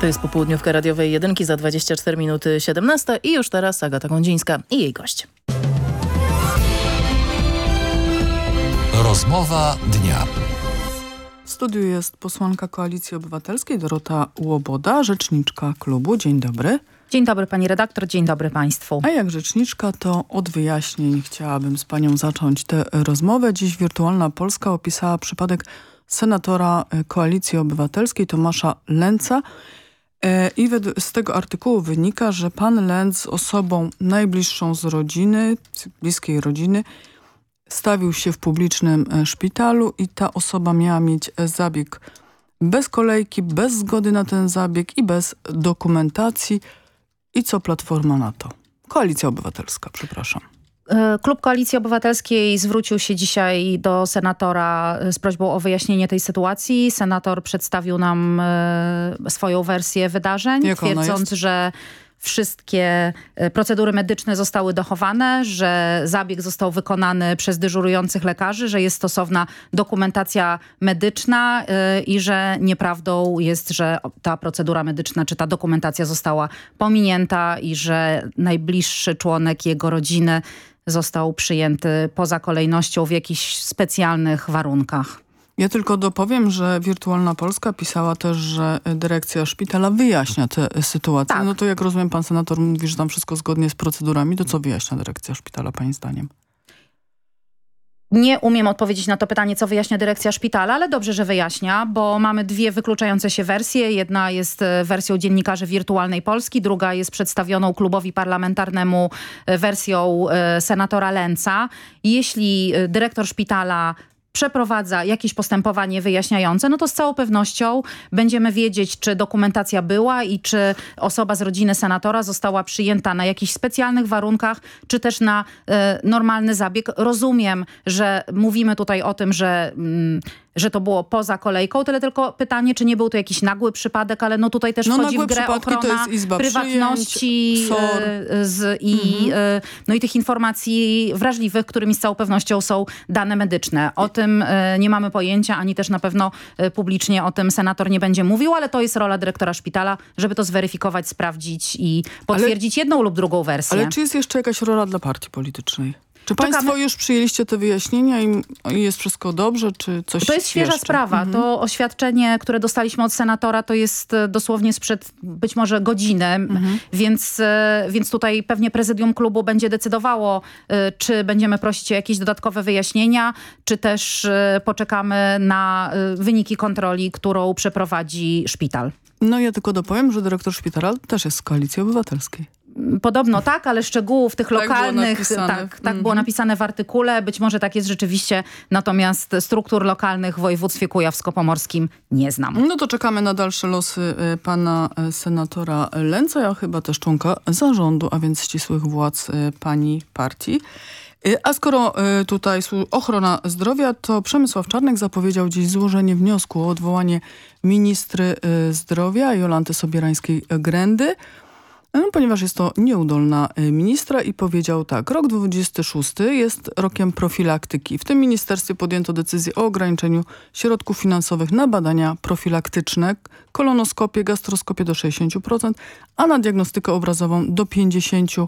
Speaker 35: To
Speaker 16: jest popołudniówka radiowej jedynki za 24 minuty 17 i już teraz Agata Kondzińska i jej gość.
Speaker 36: Rozmowa dnia.
Speaker 18: W studiu jest posłanka Koalicji Obywatelskiej Dorota Łoboda, rzeczniczka klubu. Dzień dobry.
Speaker 37: Dzień dobry pani redaktor, dzień dobry państwu.
Speaker 18: A jak rzeczniczka to od wyjaśnień chciałabym z panią zacząć tę rozmowę. Dziś Wirtualna Polska opisała przypadek senatora e, Koalicji Obywatelskiej Tomasza Lęca. E, I z tego artykułu wynika, że pan Lęc z osobą najbliższą z rodziny, z bliskiej rodziny, stawił się w publicznym e, szpitalu i ta osoba miała mieć e, zabieg bez kolejki, bez zgody na ten zabieg i bez dokumentacji. I co Platforma na to? Koalicja Obywatelska, przepraszam.
Speaker 37: E, Klub Koalicji Obywatelskiej zwrócił się dzisiaj do senatora e, z prośbą o wyjaśnienie tej sytuacji. Senator przedstawił nam e, swoją wersję wydarzeń,
Speaker 18: Jak
Speaker 37: twierdząc, że wszystkie procedury medyczne zostały dochowane, że zabieg został wykonany przez dyżurujących lekarzy, że jest stosowna dokumentacja medyczna i że nieprawdą jest, że ta procedura medyczna czy ta dokumentacja została pominięta i że najbliższy członek jego rodziny został przyjęty poza kolejnością w jakichś specjalnych warunkach.
Speaker 18: Ja tylko dopowiem, że Wirtualna Polska pisała też, że dyrekcja szpitala wyjaśnia tę sytuację. No to jak rozumiem, pan senator mówi, że tam wszystko zgodnie z procedurami. To co wyjaśnia dyrekcja szpitala, pani zdaniem?
Speaker 37: Nie umiem odpowiedzieć na to pytanie, co wyjaśnia dyrekcja szpitala, ale dobrze, że wyjaśnia, bo mamy dwie wykluczające się wersje. Jedna jest e, wersją dziennikarzy Wirtualnej Polski, druga jest przedstawioną klubowi parlamentarnemu e, wersją e, senatora Lęca. Jeśli dyrektor szpitala przeprowadza jakieś postępowanie wyjaśniające, no to z całą pewnością będziemy wiedzieć, czy dokumentacja była i czy osoba z rodziny senatora została przyjęta na jakichś specjalnych warunkach, czy też na e, normalny zabieg. Rozumiem, że mówimy tutaj o tym, że, mm, że to było poza kolejką, tyle tylko pytanie, czy nie był to jakiś nagły przypadek, ale no tutaj też
Speaker 18: No,
Speaker 37: wchodzi w grę ochrona prywatności
Speaker 18: Przyjęć,
Speaker 37: e, z, i, e, no i tych informacji wrażliwych, którymi z całą pewnością są dane medyczne. O tym e, nie mamy pojęcia, ani też na pewno publicznie o tym senator nie będzie mówił, ale to jest rola dyrektora szpitala, żeby to zweryfikować, sprawdzić i potwierdzić jedną lub drugą wersję.
Speaker 18: Ale czy jest jeszcze jakaś rola dla partii politycznej? Czy
Speaker 37: Czekamy.
Speaker 18: państwo już przyjęliście te wyjaśnienia i, jest wszystko dobrze, czy coś
Speaker 37: To jest świeża
Speaker 18: jeszcze?
Speaker 37: sprawa.
Speaker 18: Mhm.
Speaker 37: To oświadczenie, które dostaliśmy od senatora, to jest e, dosłownie sprzed być może godziny,
Speaker 18: Mhm.
Speaker 37: więc, e, więc tutaj pewnie prezydium klubu będzie decydowało, e, czy będziemy prosić o jakieś dodatkowe wyjaśnienia, czy też poczekamy na wyniki kontroli, którą przeprowadzi szpital.
Speaker 18: No ja tylko dopowiem, że dyrektor szpitala też jest z Koalicji Obywatelskiej.
Speaker 37: Podobno tak, ale szczegółów tych
Speaker 18: Tak było
Speaker 37: lokalnych,
Speaker 18: napisane.
Speaker 37: tak, tak było napisane w artykule. Być może tak jest rzeczywiście, natomiast struktur lokalnych w województwie kujawsko-pomorskim nie znam.
Speaker 18: No to czekamy na dalsze losy y, pana y, senatora Lęca, ja chyba też członka zarządu, a więc ścisłych władz y, pani partii. A skoro tutaj ochrona zdrowia, to Przemysław Czarnek zapowiedział dziś złożenie wniosku o odwołanie ministry zdrowia Jolanty Sobierańskiej-Grendy, ponieważ jest to nieudolna y, ministra i powiedział tak, rok 26 jest rokiem profilaktyki. W tym ministerstwie podjęto decyzję o ograniczeniu środków finansowych na badania profilaktyczne, kolonoskopię, gastroskopię do 60%, a na diagnostykę obrazową do 50%.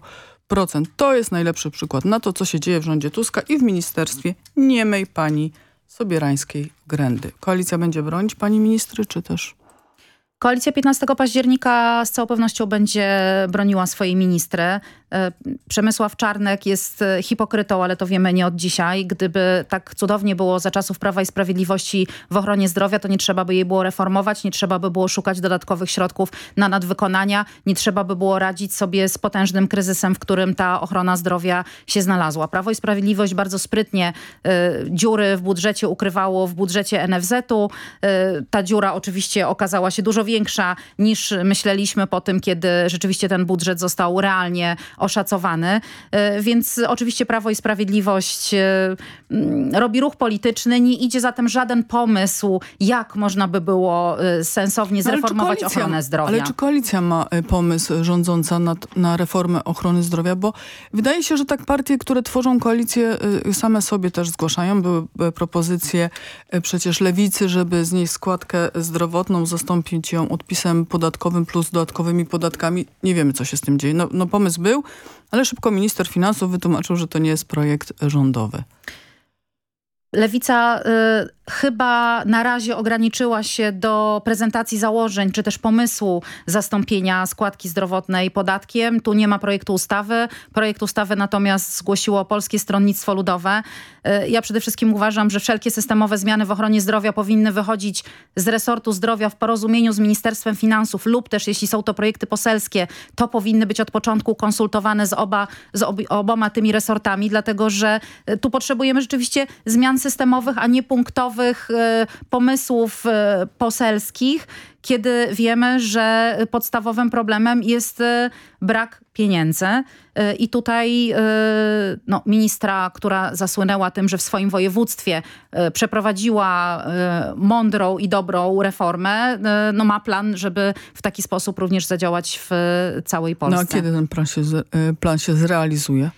Speaker 18: To jest najlepszy przykład na to, co się dzieje w rządzie Tuska i w ministerstwie niemej pani Sobierańskiej-Grendy. Koalicja będzie bronić pani ministry, czy też...
Speaker 37: Koalicja 15 października z całą pewnością będzie broniła swojej ministry. E, Przemysław Czarnek jest e, hipokrytą, ale to wiemy nie od dzisiaj. Gdyby tak cudownie było za czasów Prawa i Sprawiedliwości w ochronie zdrowia, to nie trzeba by jej było reformować, nie trzeba by było szukać dodatkowych środków na nadwykonania, nie trzeba by było radzić sobie z potężnym kryzysem, w którym ta ochrona zdrowia się znalazła. Prawo i Sprawiedliwość bardzo sprytnie e, dziury w budżecie ukrywało w budżecie NFZ-u. E, Ta dziura oczywiście okazała się dużo większa niż myśleliśmy po tym, kiedy rzeczywiście ten budżet został realnie oszacowany. E, Więc oczywiście Prawo i Sprawiedliwość e, mm, robi ruch polityczny. Nie idzie zatem żaden pomysł, jak można by było e, sensownie
Speaker 18: czy
Speaker 37: zreformować
Speaker 18: koalicja-
Speaker 37: ochronę zdrowia.
Speaker 18: Ale czy koalicja ma pomysł rządząca na, na reformę ochrony zdrowia? Bo wydaje się, że tak partie, które tworzą koalicję same sobie też zgłaszają. Były propozycje przecież lewicy, żeby znieść składkę zdrowotną, zastąpić ją odpisem podatkowym plus dodatkowymi podatkami. Nie wiemy, co się z tym dzieje. No, no pomysł był, ale szybko minister finansów wytłumaczył, że to nie jest projekt rządowy.
Speaker 37: Lewica y, chyba na razie ograniczyła się do prezentacji założeń, czy też pomysłu zastąpienia składki zdrowotnej podatkiem. Tu nie ma projektu ustawy. Projekt ustawy natomiast zgłosiło Polskie Stronnictwo Ludowe. Y, ja przede wszystkim uważam, że wszelkie systemowe zmiany w ochronie zdrowia powinny wychodzić z resortu zdrowia w porozumieniu z Ministerstwem Finansów lub też jeśli są to projekty poselskie, to powinny być od początku konsultowane z, oba, z ob, oboma tymi resortami, dlatego że y, tu potrzebujemy rzeczywiście zmian systemowych, a nie punktowych y, pomysłów y, poselskich, kiedy wiemy, że podstawowym problemem jest y, brak pieniędzy. I tutaj no, ministra, która zasłynęła tym, że w swoim województwie przeprowadziła mądrą i dobrą reformę, no, ma plan, żeby w taki sposób również zadziałać w całej Polsce.
Speaker 18: No a kiedy ten plan się, plan się zrealizuje?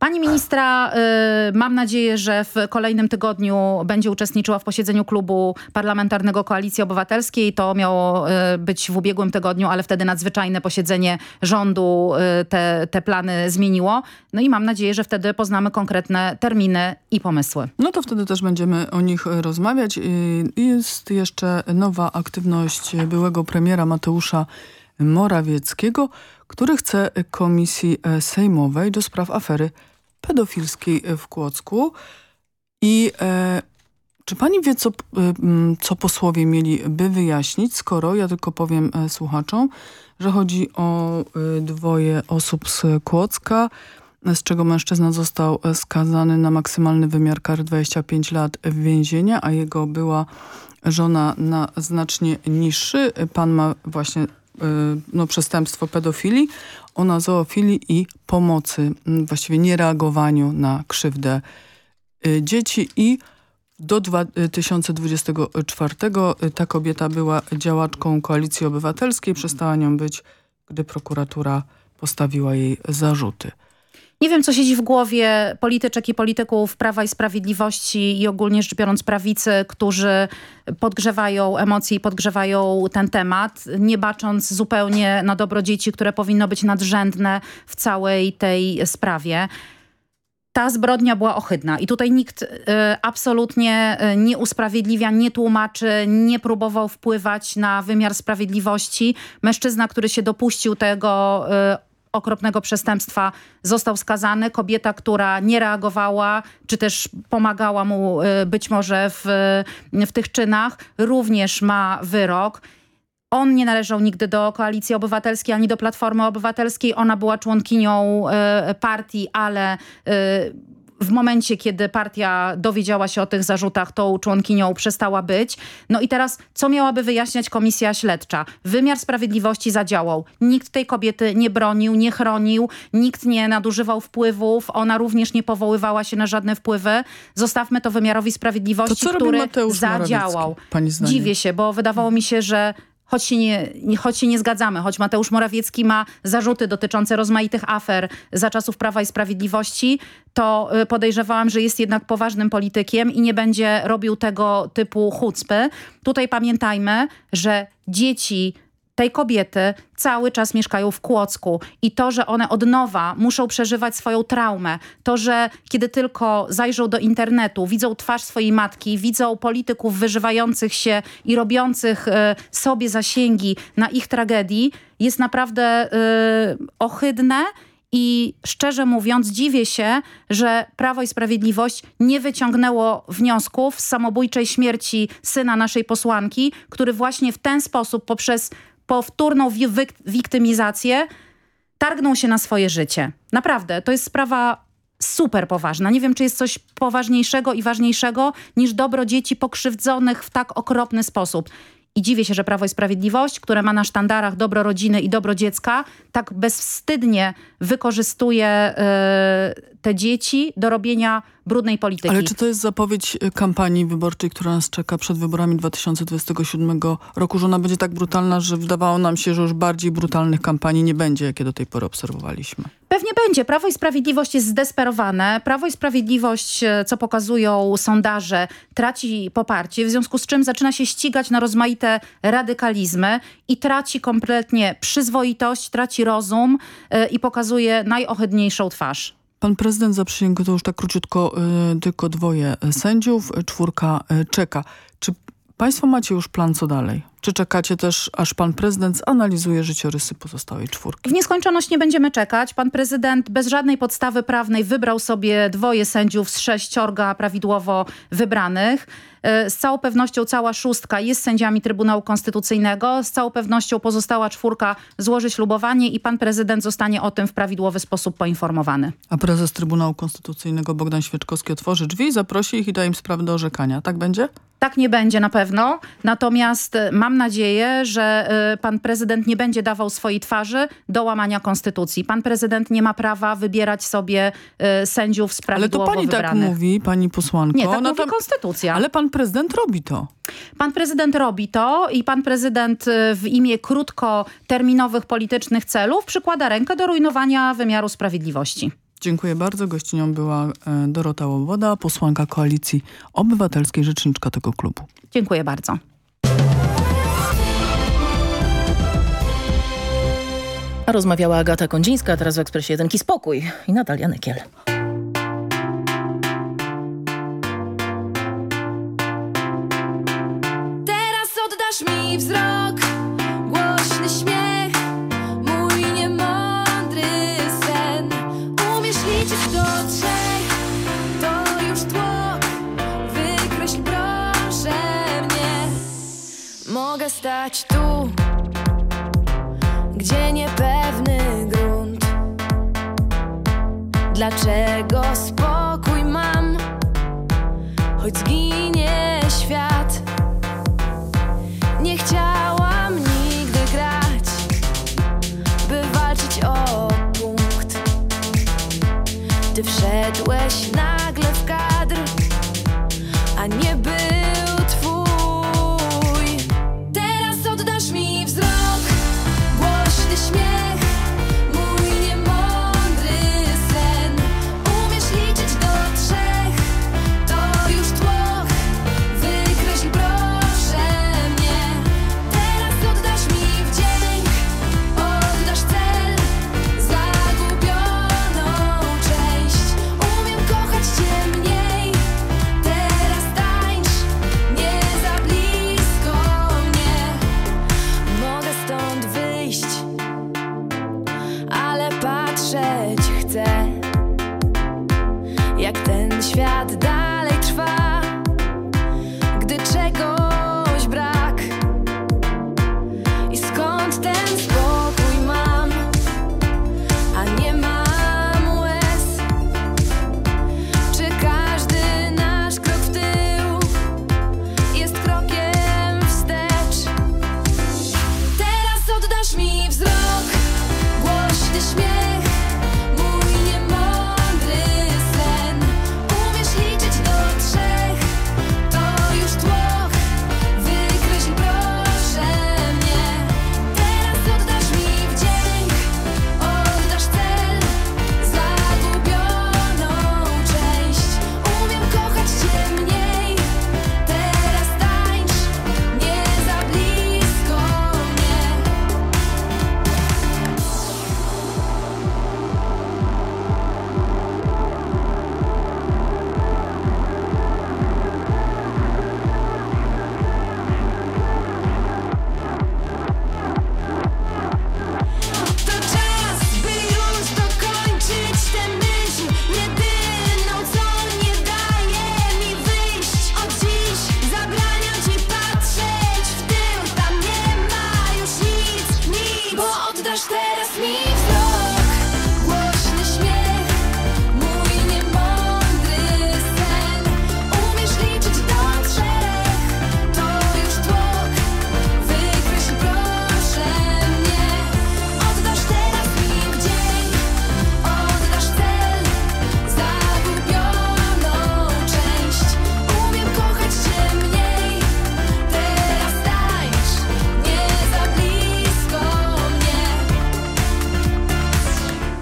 Speaker 37: Pani ministra, y, mam nadzieję, że w kolejnym tygodniu będzie uczestniczyła w posiedzeniu klubu parlamentarnego Koalicji Obywatelskiej. To miało y, być w ubiegłym tygodniu, ale wtedy nadzwyczajne posiedzenie rządu y, te, te plany zmieniło. No i mam nadzieję, że wtedy poznamy konkretne terminy i pomysły.
Speaker 18: No to wtedy też będziemy o nich rozmawiać. Jest jeszcze nowa aktywność byłego premiera Mateusza Morawieckiego, który chce komisji e, sejmowej do spraw afery pedofilskiej w Kłodzku. I e, czy pani wie, co, m, co posłowie mieliby wyjaśnić, skoro, ja tylko powiem e, słuchaczom, że chodzi o e, dwoje osób z Kłodzka, z czego mężczyzna został e, skazany na maksymalny wymiar kary 25 lat więzienia, a jego była żona na znacznie niższy. Pan ma właśnie no, przestępstwo pedofilii, ona zoofilii i pomocy, m, właściwie niereagowaniu na krzywdę y, dzieci i do 2024 y, ta kobieta była działaczką Koalicji Obywatelskiej, przestała nią być, gdy prokuratura postawiła jej zarzuty.
Speaker 37: Nie wiem, co siedzi w głowie polityczek i polityków Prawa i Sprawiedliwości i ogólnie rzecz biorąc prawicy, którzy podgrzewają emocje i podgrzewają ten temat, nie bacząc zupełnie na dobro dzieci, które powinno być nadrzędne w całej tej sprawie. Ta zbrodnia była ohydna i tutaj nikt y, absolutnie y, nie usprawiedliwia, nie tłumaczy, nie próbował wpływać na wymiar sprawiedliwości. Mężczyzna, który się dopuścił tego y, okropnego przestępstwa został skazany. Kobieta, która nie reagowała, czy też pomagała mu y, być może w, w tych czynach, również ma wyrok. on nie należał nigdy do Koalicji Obywatelskiej ani do Platformy Obywatelskiej. Ona była członkinią y, partii, ale y, w momencie, kiedy partia dowiedziała się o tych zarzutach, tą członkinią przestała być. No i teraz, co miałaby wyjaśniać komisja śledcza? Wymiar sprawiedliwości zadziałał. Nikt tej kobiety nie bronił, nie chronił, nikt nie nadużywał wpływów, ona również nie powoływała się na żadne wpływy. Zostawmy to wymiarowi sprawiedliwości, który zadziałał. Dziwię się, bo wydawało mi się, że choć się, nie, choć się nie zgadzamy, choć Mateusz Morawiecki ma zarzuty dotyczące rozmaitych afer za czasów Prawa i Sprawiedliwości, to y, podejrzewałam, że jest jednak poważnym politykiem i nie będzie robił tego typu chucpy. Tutaj pamiętajmy, że dzieci tej kobiety cały czas mieszkają w Kłodzku. I to, że one od nowa muszą przeżywać swoją traumę, to, że kiedy tylko zajrzą do internetu, widzą twarz swojej matki, widzą polityków wyżywających się i robiących y, sobie zasięgi na ich tragedii, jest naprawdę y, ohydne i szczerze mówiąc dziwię się, że Prawo i Sprawiedliwość nie wyciągnęło wniosków z samobójczej śmierci syna naszej posłanki, który właśnie w ten sposób poprzez powtórną wiktymizację, targnął się na swoje życie. Naprawdę, to jest sprawa super poważna. Nie wiem, czy jest coś poważniejszego i ważniejszego niż dobro dzieci pokrzywdzonych w tak okropny sposób. I dziwię się, że Prawo i Sprawiedliwość, które ma na sztandarach dobro rodziny i dobro dziecka, tak bezwstydnie wykorzystuje y, te dzieci do robienia brudnej polityki.
Speaker 18: Ale czy to jest zapowiedź y, kampanii wyborczej, która nas czeka przed wyborami 2027 roku, że ona będzie tak brutalna, że wydawało nam się, że już bardziej brutalnych kampanii nie będzie, jakie do tej pory obserwowaliśmy?
Speaker 37: Pewnie będzie. Prawo i Sprawiedliwość jest zdesperowane. Prawo i Sprawiedliwość, y, co pokazują sondaże, traci poparcie, w związku z czym zaczyna się ścigać na rozmaite radykalizmy i traci kompletnie przyzwoitość, traci rozum yy, i pokazuje najohydniejszą twarz.
Speaker 18: Pan prezydent zaprzysięgł to już tak króciutko, y, tylko dwoje sędziów, czwórka y, czeka. Czy państwo macie już plan co dalej? Czy czekacie też, aż pan prezydent zanalizuje życiorysy pozostałej czwórki?
Speaker 37: W nieskończoność nie będziemy czekać. Pan prezydent bez żadnej podstawy prawnej wybrał sobie dwoje sędziów z sześciorga prawidłowo wybranych. E, z całą pewnością cała szóstka jest sędziami Trybunału Konstytucyjnego. Z całą pewnością pozostała czwórka złoży ślubowanie i pan prezydent zostanie o tym w prawidłowy sposób poinformowany.
Speaker 18: A prezes Trybunału Konstytucyjnego Bogdan Świeczkowski otworzy drzwi, zaprosi ich i da im sprawę do orzekania. Tak będzie?
Speaker 37: Tak nie będzie na pewno. Natomiast mam mam nadzieję, że y, pan prezydent nie będzie dawał swojej twarzy do łamania konstytucji. Pan prezydent nie ma prawa wybierać sobie y, sędziów z Ale to
Speaker 18: pani
Speaker 37: wybranych.
Speaker 18: tak mówi, pani posłanko.
Speaker 37: Nie, tak no mówi konstytucja.
Speaker 18: Ale pan prezydent robi to.
Speaker 37: Pan prezydent robi to i pan prezydent y, w imię krótkoterminowych politycznych celów przykłada rękę do rujnowania wymiaru sprawiedliwości.
Speaker 18: Dziękuję bardzo. Gościnią była e, Dorota Łoboda, posłanka Koalicji Obywatelskiej, rzeczniczka tego klubu.
Speaker 37: Dziękuję bardzo.
Speaker 16: A rozmawiała Agata Kondzińska, teraz w Ekspresie Jedynki Spokój i Natalia Nykiel.
Speaker 38: Teraz oddasz mi wzrok, głośny śmiech, mój niemądry sen. Umiesz liczyć do trzech, to już tło, wykreśl proszę mnie. Mogę stać tu gdzie niepewny grunt. Dlaczego spokój mam, choć zginie świat? Nie chciałam nigdy grać, by walczyć o punkt. Ty wszedłeś nagle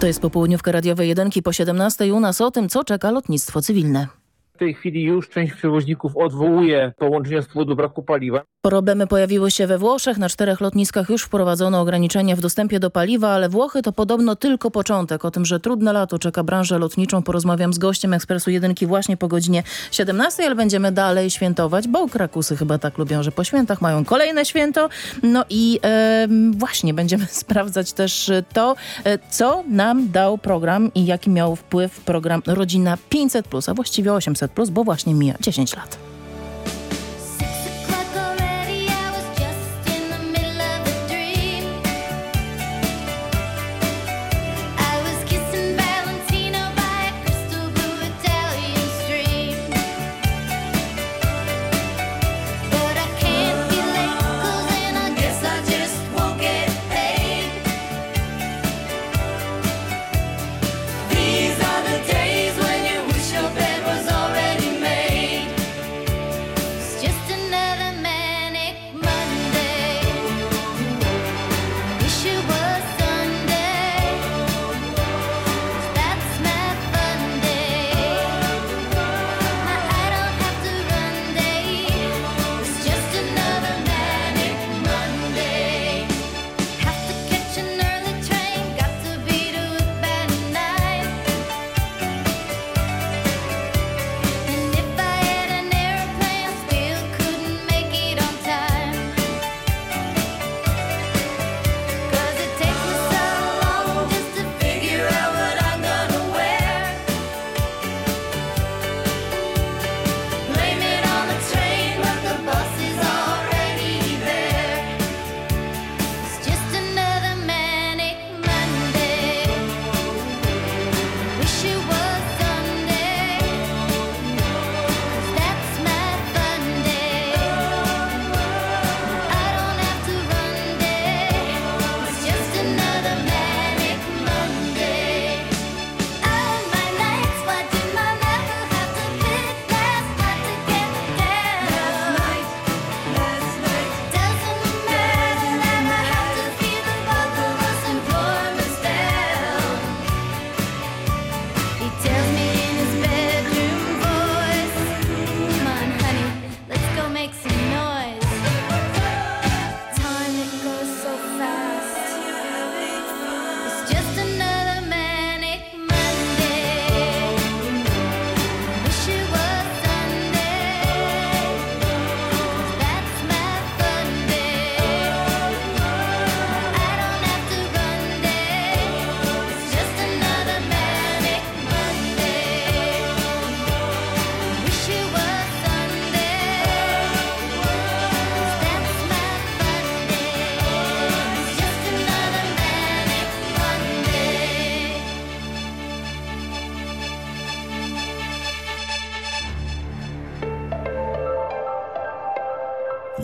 Speaker 39: jest popołudniówka radiowej jedynki po 17 u nas o tym, co czeka lotnictwo cywilne.
Speaker 40: W tej chwili już część przewoźników odwołuje połączenia z powodu braku paliwa.
Speaker 39: Problemy pojawiły się we Włoszech. Na czterech lotniskach już wprowadzono ograniczenia w dostępie do paliwa, ale Włochy to podobno tylko początek. O tym, że trudne lato czeka branżę lotniczą porozmawiam z gościem Ekspresu Jedynki właśnie po godzinie 17, ale będziemy dalej świętować, bo Krakusy chyba tak lubią, że po świętach mają kolejne święto. No i e, właśnie będziemy *laughs* sprawdzać też to, e, co nam dał program i jaki miał wpływ program Rodzina 500+, a właściwie 800+, bo właśnie mija 10 lat.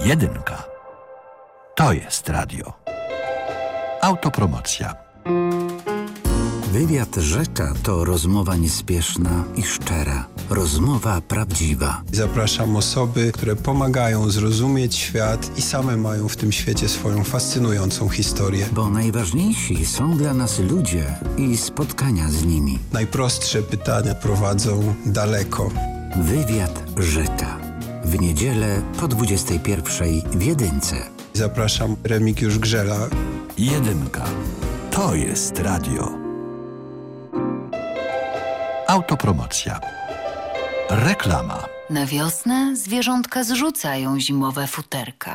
Speaker 41: Jedynka. To jest radio. Autopromocja.
Speaker 42: Wywiad Rzecza to rozmowa niespieszna i szczera. Rozmowa prawdziwa.
Speaker 43: Zapraszam osoby, które pomagają zrozumieć świat i same mają w tym świecie swoją fascynującą historię.
Speaker 42: Bo najważniejsi są dla nas ludzie i spotkania z nimi.
Speaker 43: Najprostsze pytania prowadzą daleko.
Speaker 42: Wywiad Rzecza w niedzielę po 21 w Jedynce.
Speaker 43: Zapraszam Remigiusz Grzela.
Speaker 41: Jedynka. To jest radio. Autopromocja. Reklama.
Speaker 15: Na wiosnę zwierzątka zrzucają zimowe futerka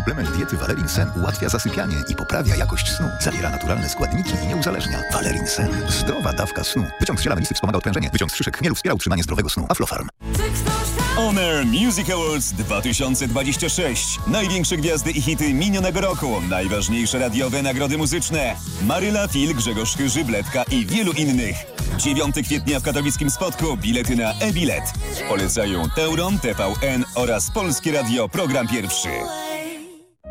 Speaker 44: Suplement diety Valerin Sen ułatwia zasypianie i poprawia jakość snu. Zawiera naturalne składniki i nie uzależnia. Valerin Sen. Zdrowa dawka snu. Wyciąg z ziela wspomaga odprężenie. Wyciąg z szyszek chmielu wspiera utrzymanie zdrowego snu. Aflofarm.
Speaker 36: Honor Music Awards 2026. Największe gwiazdy i hity minionego roku. Najważniejsze radiowe nagrody muzyczne. Maryla, Fil, Grzegorz Chyży, Bledka i wielu innych. 9 kwietnia w katowickim spotku bilety na e-bilet. Polecają Teuron, TVN oraz Polskie Radio Program Pierwszy.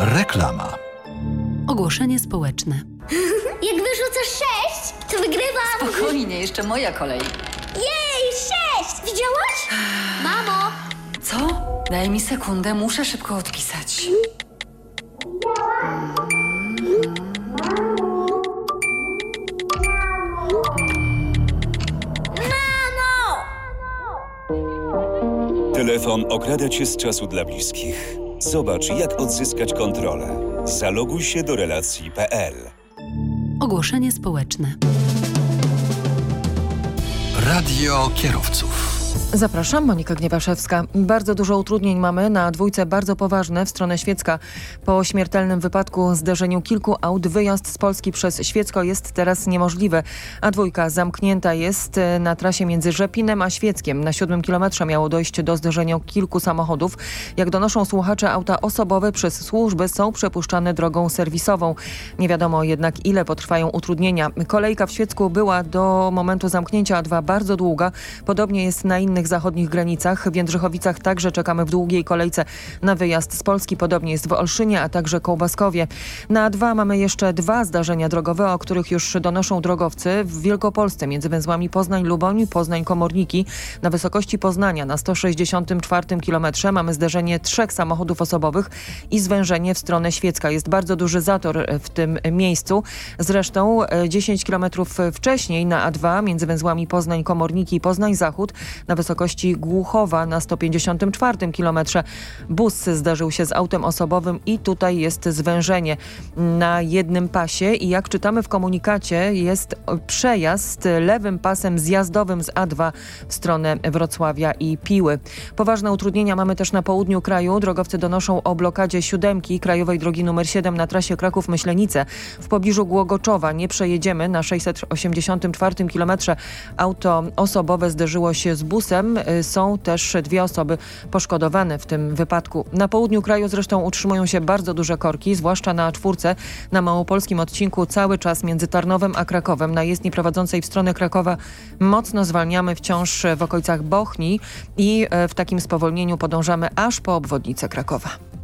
Speaker 45: Reklama.
Speaker 12: Ogłoszenie społeczne.
Speaker 39: Jak wyrzucasz sześć, to wygrywam!
Speaker 12: Spokojnie, jeszcze moja kolej.
Speaker 39: Jej, sześć! Widziałaś? Mamo!
Speaker 12: Co? Daj mi sekundę, muszę szybko odpisać.
Speaker 36: Telefon okrada cię z czasu dla bliskich. Zobacz, jak odzyskać kontrolę. Zaloguj się do relacji.pl.
Speaker 12: Ogłoszenie społeczne.
Speaker 45: Radio kierowców.
Speaker 46: Zapraszam, Monika Gniewaszewska. Bardzo dużo utrudnień mamy na dwójce bardzo poważne w stronę Świecka. Po śmiertelnym wypadku zderzeniu kilku aut wyjazd z Polski przez Świecko jest teraz niemożliwy, a dwójka zamknięta jest e, na trasie między Rzepinem a Świeckiem. Na siódmym kilometrze miało dojść do zderzenia kilku samochodów. Jak donoszą słuchacze, auta osobowe przez służby są przepuszczane drogą serwisową. Nie wiadomo jednak ile potrwają utrudnienia. Kolejka w Świecku była do momentu zamknięcia A2 bardzo długa. Podobnie jest na innych zachodnich granicach. W Jędrzychowicach także czekamy w długiej kolejce na wyjazd z Polski. Podobnie jest w Olszynie, a także Kołbaskowie. Na A2 mamy jeszcze dwa zdarzenia drogowe, o których już donoszą drogowcy. W Wielkopolsce między węzłami Poznań-Luboń, Poznań-Komorniki na wysokości Poznania na 164 kilometrze mamy zderzenie trzech samochodów osobowych i zwężenie w stronę Świecka. Jest bardzo duży zator w tym miejscu. Zresztą 10 kilometrów wcześniej na A2 między węzłami Poznań-Komorniki i Poznań-Zachód na wysokości Głuchowa na 154 kilometrze. Bus zdarzył się z autem osobowym i tutaj jest zwężenie na jednym pasie i jak czytamy w komunikacie jest przejazd lewym pasem zjazdowym z A2 w stronę Wrocławia i Piły. Poważne utrudnienia mamy też na południu kraju. Drogowcy donoszą o blokadzie siódemki krajowej drogi numer 7 na trasie Kraków-Myślenice. W pobliżu Głogoczowa nie przejedziemy. Na 684 kilometrze auto osobowe zderzyło się z busem. Są też dwie osoby poszkodowane w tym wypadku. Na południu kraju zresztą utrzymują się bardzo duże korki, zwłaszcza na czwórce. Na małopolskim odcinku cały czas między Tarnowem a Krakowem na jezdni prowadzącej w stronę Krakowa mocno zwalniamy wciąż w okolicach Bochni i w takim spowolnieniu podążamy aż po obwodnicę Krakowa.